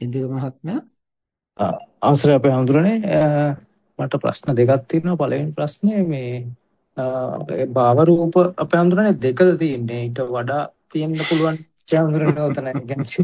ඉන්දික මහත්මයා? අවසරයි අපේ හඳුරන්නේ. මට ප්‍රශ්න දෙකක් තියෙනවා. පළවෙනි ප්‍රශ්නේ මේ භාව රූප අපේ හඳුරන්නේ දෙකද තියෙන්නේ? ඊට වඩා තියෙන්න පුළුවන්. චාන්ද්‍රනේ උතන ගැන්සි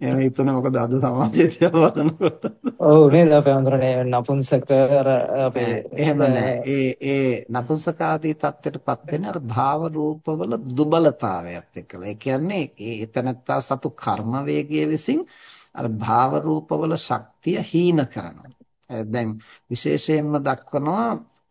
එහෙම හිතුනේ මොකද අද සමාජයේ තියා බලනකොට. ඔව් නේද අපේ අඳුරනේ නපුංසක අර අපේ එහෙම නෑ. ඒ ඒ නපුංසක ආදී தත්ත්වයටපත් වෙන්නේ අර භාව රූපවල දුබලතාවයත් එක්කලා. ඒ කියන්නේ ඒ එතනත්තා සතු කර්ම වේගයේ විසින් අර භාව රූපවල ශක්තිය හීන කරනවා. දැන් විශේෂයෙන්ම දක්වනවා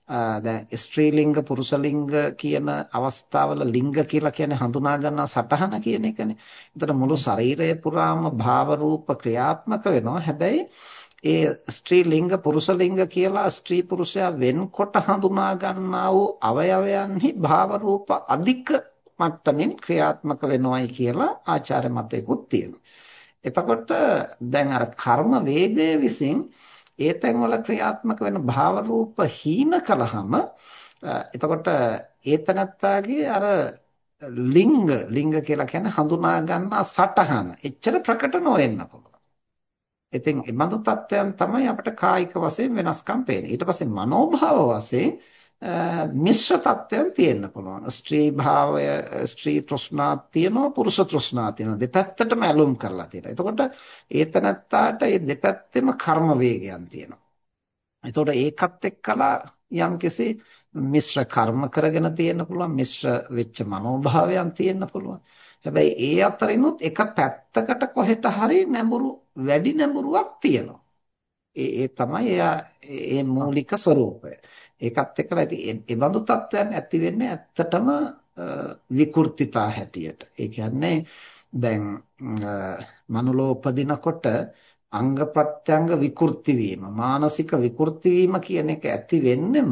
දැන් ස්ත්‍රීලිංග පුරුෂලිංග කියන අවස්ථාවල ලිංග කියලා කියන්නේ හඳුනා ගන්නා සටහන කියන එකනේ. එතන මුළු ශරීරය පුරාම භාව රූප ක්‍රියාත්මක වෙනවා. හැබැයි ඒ ස්ත්‍රී ලිංග පුරුෂ ලිංග කියලා ස්ත්‍රී පුරුෂයා වෙන්කොට හඳුනා ගන්නා වූ අවයවයන්හි භාව රූප අධික මට්ටමින් ක්‍රියාත්මක වෙනවයි කියලා ආචාර්ය මතයකුත් තියෙනවා. එතකොට දැන් අර කර්ම වේගය විසින් ඒ තැන්වල ක්‍රියාත්මක වෙන භාව රූප හීන කළාම එතකොට ඒතනත්තාගේ අර ලිංග ලිංග කියලා කියන්නේ හඳුනා ගන්නා සටහන එච්චර ප්‍රකට නොවෙන්න පුළුවන්. ඉතින් මේ බඳු තත්ත්වයන් තමයි අපිට කායික වශයෙන් වෙනස්කම් පේන්නේ. ඊට පස්සේ මනෝභාව වශයෙන් මිශ්‍ර තත්ත්වයන් තියෙන්න පුළුවන්. ස්ත්‍රී භාවය, ස්ත්‍රී තෘෂ්ණා තියෙනවා, පුරුෂ තෘෂ්ණා තියෙනවා. දෙපැත්තටම ඇලුම් කරලා තියෙනවා. එතකොට ඒතනත්තාට මේ දෙපැත්තෙම කර්ම වේගයන් තියෙනවා. එතකොට ඒකත් එක්කලා යම්කිසි මිශ්‍ර කර්ම කරගෙන තියෙන්න පුළුවන්, මිශ්‍ර වෙච්ච මනෝභාවයන් තියෙන්න පුළුවන්. හැබැයි ඒ අතරිනුත් එක පැත්තකට කොහෙට හරි නැඹුරු වැඩි නැඹුරුවක් තියෙනවා. ඒ ඒ තමයි එයා ඒ මූලික ස්වરૂපය. ඒකත් එක්කලා ඉතින් ඒ බඳු තත්ත්වයන් ඇති වෙන්නේ ඇත්තටම විකෘතිතා හැටියට. ඒ කියන්නේ දැන් මනුලෝ උපදිනකොට අංග ප්‍රත්‍යංග විකෘති වීම මානසික විකෘති වීම කියන එක ඇති වෙන්නෙම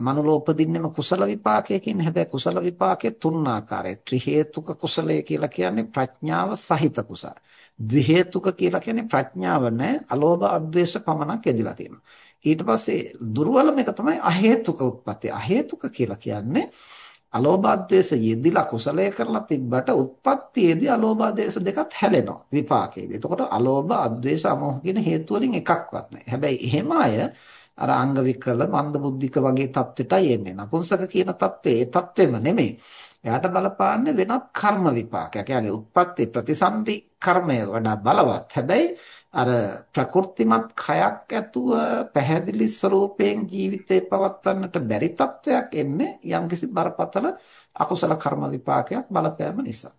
මනුලෝ උපදින්නෙම කුසල විපාකයකින් හැබැයි කුසල විපාකයේ තුන් ආකාරයි ත්‍රි හේතුක කුසලය කියලා කියන්නේ ප්‍රඥාව සහිත කුසල ද්වි හේතුක කියලා කියන්නේ ප්‍රඥාව නැහැ අලෝභ අද්වේෂ පමණක් එදිලා තියෙනවා ඊට පස්සේ දුර්වලම එක තමයි අහේතුක උත්පත්ති. අහේතුක කියලා කියන්නේ අලෝභාද්වේෂ යෙදිලා කුසලයේ කරලා තිබ්බට උත්පත්තියේදී අලෝභාදේශ දෙකත් හැලෙනවා විපාකයේදී. එතකොට අලෝභ, අද්වේෂ, අමෝහ කියන හේතු වලින් එකක්වත් නැහැ. හැබැයි එහෙම අය අර අංග විකල මන්දබුද්ධික වගේ தත්වෙටයි එන්නේ. නපුංසක කියන தත්වේ ඒ தත්වෙම නෙමෙයි. එයාට බලපාන්නේ වෙනත් කර්ම විපාකයක්. يعني උත්පත්ති ප්‍රතිසම්පි කර්මය වඩා බලවත්. හැබැයි අර ප්‍රකෘතිමත් කයක් ඇතුව පැහැදිලි ස්වરૂපයෙන් ජීවිතේ පවත්වන්නට බැරි தත්වයක් එන්නේ යම්කිසි බරපතල අකුසල කර්ම විපාකයක් බලපෑම නිසා.